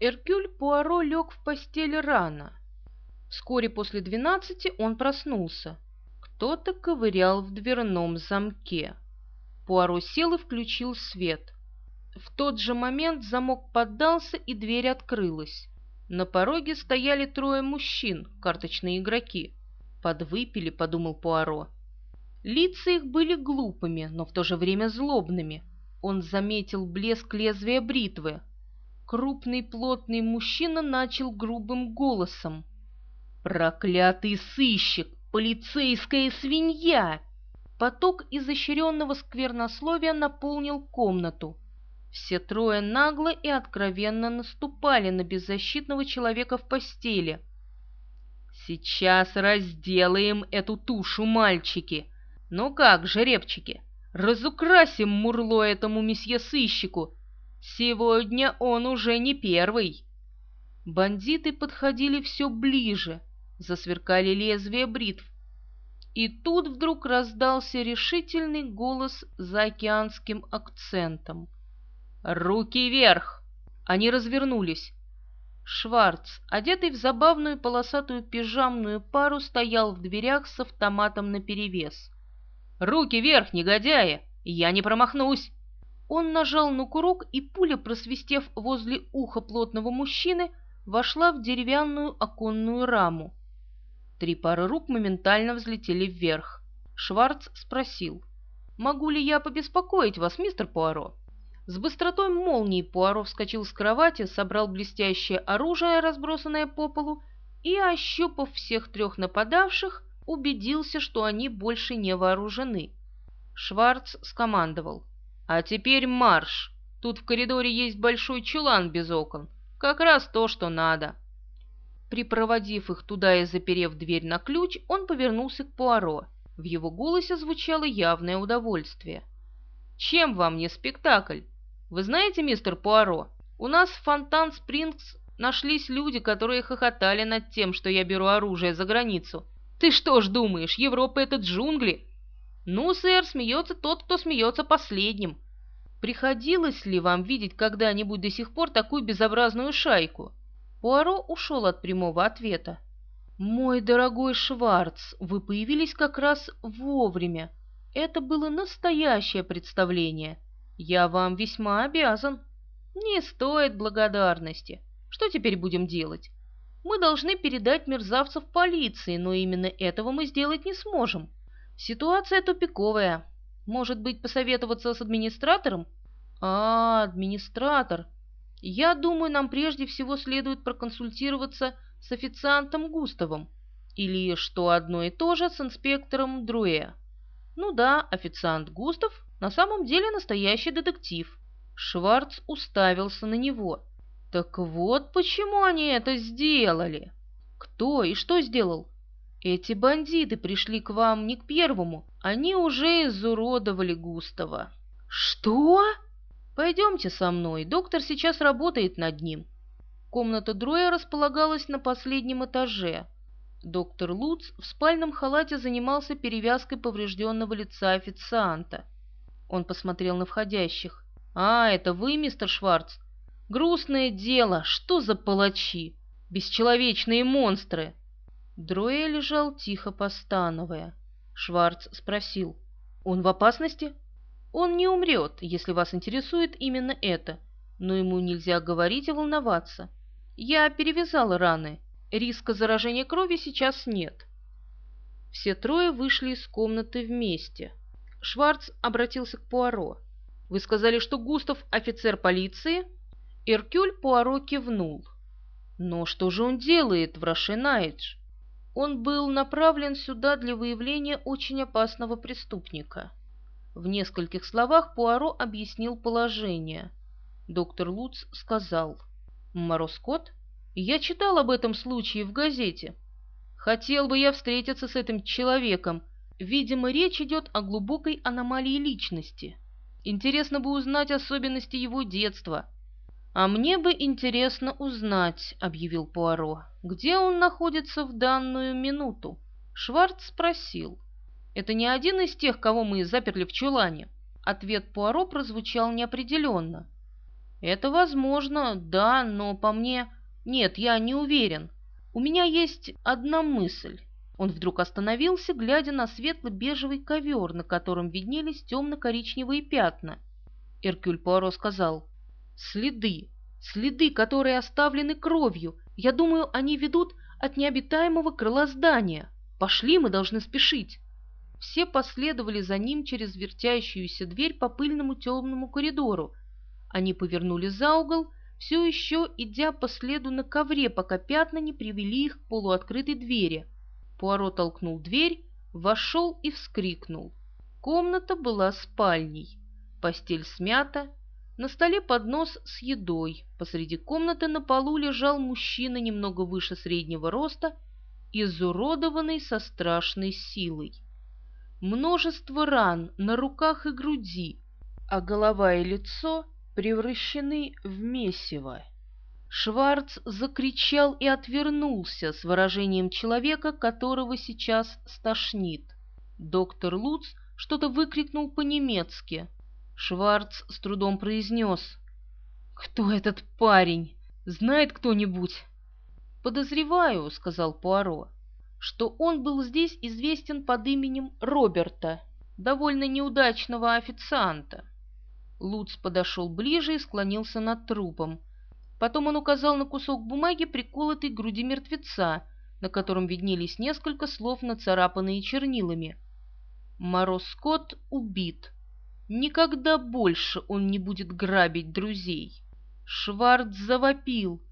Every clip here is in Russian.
Эркюль Пуаро лег в постель рано. Вскоре после двенадцати он проснулся. Кто-то ковырял в дверном замке. Пуаро сел и включил свет. В тот же момент замок поддался, и дверь открылась. На пороге стояли трое мужчин, карточные игроки. «Подвыпили», — подумал Пуаро. Лица их были глупыми, но в то же время злобными. Он заметил блеск лезвия бритвы. Крупный плотный мужчина начал грубым голосом. «Проклятый сыщик! Полицейская свинья!» Поток изощренного сквернословия наполнил комнату. Все трое нагло и откровенно наступали на беззащитного человека в постели. «Сейчас разделаем эту тушу, мальчики! Ну как, жеребчики, разукрасим мурло этому месье-сыщику! Сегодня он уже не первый!» Бандиты подходили все ближе, засверкали лезвия бритв. И тут вдруг раздался решительный голос за океанским акцентом. «Руки вверх!» Они развернулись. Шварц, одетый в забавную полосатую пижамную пару, стоял в дверях с автоматом наперевес. «Руки вверх, негодяи! Я не промахнусь!» Он нажал на курок, и пуля, просвистев возле уха плотного мужчины, вошла в деревянную оконную раму. Три пары рук моментально взлетели вверх. Шварц спросил, «Могу ли я побеспокоить вас, мистер Пуаро?» С быстротой молнии Пуаро вскочил с кровати, собрал блестящее оружие, разбросанное по полу, и, ощупав всех трех нападавших, убедился, что они больше не вооружены. Шварц скомандовал. «А теперь марш! Тут в коридоре есть большой чулан без окон. Как раз то, что надо». Припроводив их туда и заперев дверь на ключ, он повернулся к Пуаро. В его голосе звучало явное удовольствие. «Чем вам не спектакль? Вы знаете, мистер Пуаро, у нас в Фонтан Спрингс нашлись люди, которые хохотали над тем, что я беру оружие за границу. Ты что ж думаешь, Европа — это джунгли? Ну, сэр, смеется тот, кто смеется последним. Приходилось ли вам видеть когда-нибудь до сих пор такую безобразную шайку?» Пуаро ушел от прямого ответа. «Мой дорогой Шварц, вы появились как раз вовремя. Это было настоящее представление. Я вам весьма обязан. Не стоит благодарности. Что теперь будем делать? Мы должны передать мерзавцев полиции, но именно этого мы сделать не сможем. Ситуация тупиковая. Может быть, посоветоваться с администратором? А, администратор. Я думаю, нам прежде всего следует проконсультироваться с официантом Густавом. Или, что одно и то же, с инспектором Друэ. Ну да, официант Густав на самом деле настоящий детектив. Шварц уставился на него. Так вот почему они это сделали. Кто и что сделал? Эти бандиты пришли к вам не к первому. Они уже изуродовали Густава. Что? Пойдемте со мной. Доктор сейчас работает над ним. Комната Дроя располагалась на последнем этаже. Доктор Луц в спальном халате занимался перевязкой поврежденного лица официанта. Он посмотрел на входящих. «А, это вы, мистер Шварц? Грустное дело, что за палачи? Бесчеловечные монстры!» Дроя лежал тихо постановая. Шварц спросил. «Он в опасности?» «Он не умрет, если вас интересует именно это, но ему нельзя говорить и волноваться. Я перевязала раны, Риска заражения крови сейчас нет. Все трое вышли из комнаты вместе. Шварц обратился к Пуаро. «Вы сказали, что Густав – офицер полиции?» Иркюль Пуаро кивнул. «Но что же он делает в Рашенайдж?» Он был направлен сюда для выявления очень опасного преступника. В нескольких словах Пуаро объяснил положение. Доктор Луц сказал, «Мороскот я читал об этом случае в газете. Хотел бы я встретиться с этим человеком. Видимо, речь идет о глубокой аномалии личности. Интересно бы узнать особенности его детства. А мне бы интересно узнать, объявил Пуаро, где он находится в данную минуту. Шварц спросил. Это не один из тех, кого мы заперли в чулане? Ответ Пуаро прозвучал неопределенно. «Это возможно, да, но по мне... Нет, я не уверен. У меня есть одна мысль». Он вдруг остановился, глядя на светло-бежевый ковер, на котором виднелись темно-коричневые пятна. Эркюль Пуаро сказал, «Следы, следы, которые оставлены кровью. Я думаю, они ведут от необитаемого крыла здания. Пошли, мы должны спешить». Все последовали за ним через вертящуюся дверь по пыльному темному коридору, они повернули за угол, все еще идя по следу на ковре, пока пятна не привели их к полуоткрытой двери. Пуаро толкнул дверь, вошел и вскрикнул. Комната была спальней. Постель смята, на столе поднос с едой. Посреди комнаты на полу лежал мужчина немного выше среднего роста, изуродованный со страшной силой. Множество ран на руках и груди, а голова и лицо превращены в месиво. Шварц закричал и отвернулся с выражением человека, которого сейчас стошнит. Доктор Луц что-то выкрикнул по-немецки. Шварц с трудом произнес. «Кто этот парень? Знает кто-нибудь?» «Подозреваю», — сказал Пуаро, — «что он был здесь известен под именем Роберта, довольно неудачного официанта». Луц подошел ближе и склонился над трупом. Потом он указал на кусок бумаги, приколотый к груди мертвеца, на котором виднелись несколько слов, нацарапанные чернилами. «Мороз Скотт убит. Никогда больше он не будет грабить друзей». Шварц завопил.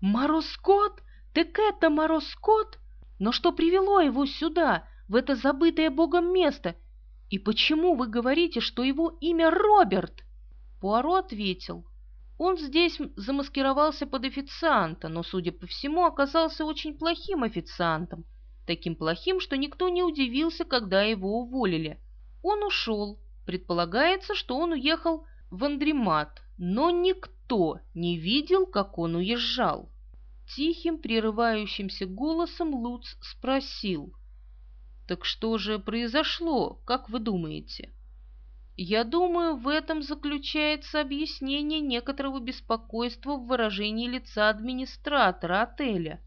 «Мороз Скотт? Так это Мороз Скотт? Но что привело его сюда, в это забытое Богом место? И почему вы говорите, что его имя Роберт?» Пуаро ответил. Он здесь замаскировался под официанта, но, судя по всему, оказался очень плохим официантом. Таким плохим, что никто не удивился, когда его уволили. Он ушел. Предполагается, что он уехал в Андремат, но никто не видел, как он уезжал. Тихим, прерывающимся голосом Луц спросил. «Так что же произошло, как вы думаете?» Я думаю, в этом заключается объяснение некоторого беспокойства в выражении лица администратора отеля.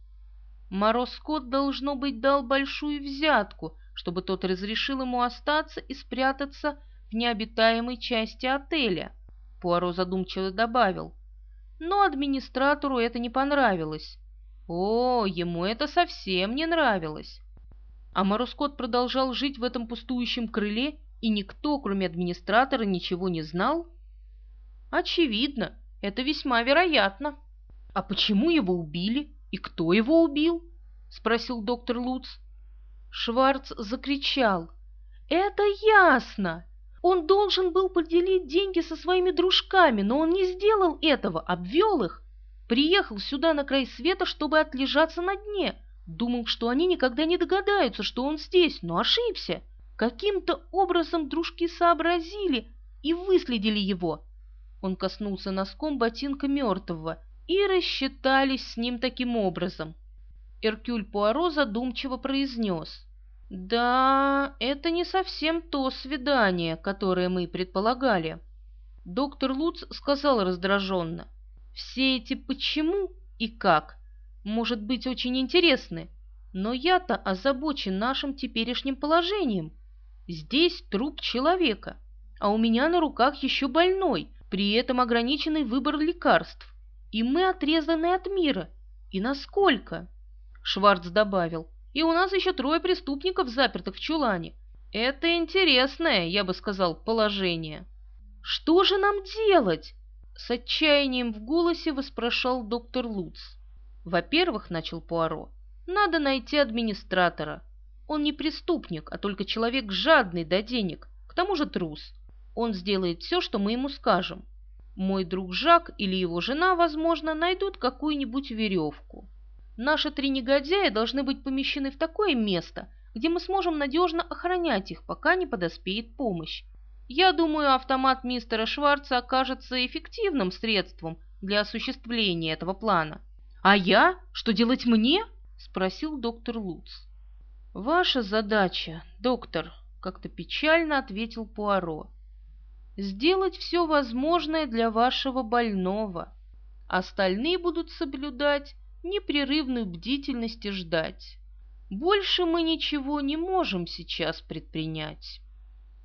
Мороз Скотт, должно быть, дал большую взятку, чтобы тот разрешил ему остаться и спрятаться в необитаемой части отеля. Пуаро задумчиво добавил. Но администратору это не понравилось. О, ему это совсем не нравилось. А Мороскот продолжал жить в этом пустующем крыле и никто, кроме администратора, ничего не знал? Очевидно, это весьма вероятно. А почему его убили и кто его убил? Спросил доктор Луц. Шварц закричал. Это ясно! Он должен был поделить деньги со своими дружками, но он не сделал этого, обвел их. Приехал сюда на край света, чтобы отлежаться на дне. Думал, что они никогда не догадаются, что он здесь, но ошибся. Каким-то образом дружки сообразили и выследили его. Он коснулся носком ботинка мертвого и рассчитались с ним таким образом. Эркюль Пуаро задумчиво произнес. «Да, это не совсем то свидание, которое мы предполагали». Доктор Луц сказал раздраженно. «Все эти «почему» и «как» может быть очень интересны, но я-то озабочен нашим теперешним положением. Здесь труп человека, а у меня на руках еще больной, при этом ограниченный выбор лекарств. И мы отрезаны от мира. И насколько? Шварц добавил. И у нас еще трое преступников, запертых в чулане. Это интересное, я бы сказал, положение. Что же нам делать? С отчаянием в голосе воспрошал доктор Луц. Во-первых, начал Пуаро, надо найти администратора. Он не преступник, а только человек жадный до денег, к тому же трус. Он сделает все, что мы ему скажем. Мой друг Жак или его жена, возможно, найдут какую-нибудь веревку. Наши три негодяя должны быть помещены в такое место, где мы сможем надежно охранять их, пока не подоспеет помощь. Я думаю, автомат мистера Шварца окажется эффективным средством для осуществления этого плана. «А я? Что делать мне?» – спросил доктор Луц. «Ваша задача, доктор», — как-то печально ответил Пуаро. сделать все возможное для вашего больного. Остальные будут соблюдать непрерывную бдительность и ждать. Больше мы ничего не можем сейчас предпринять.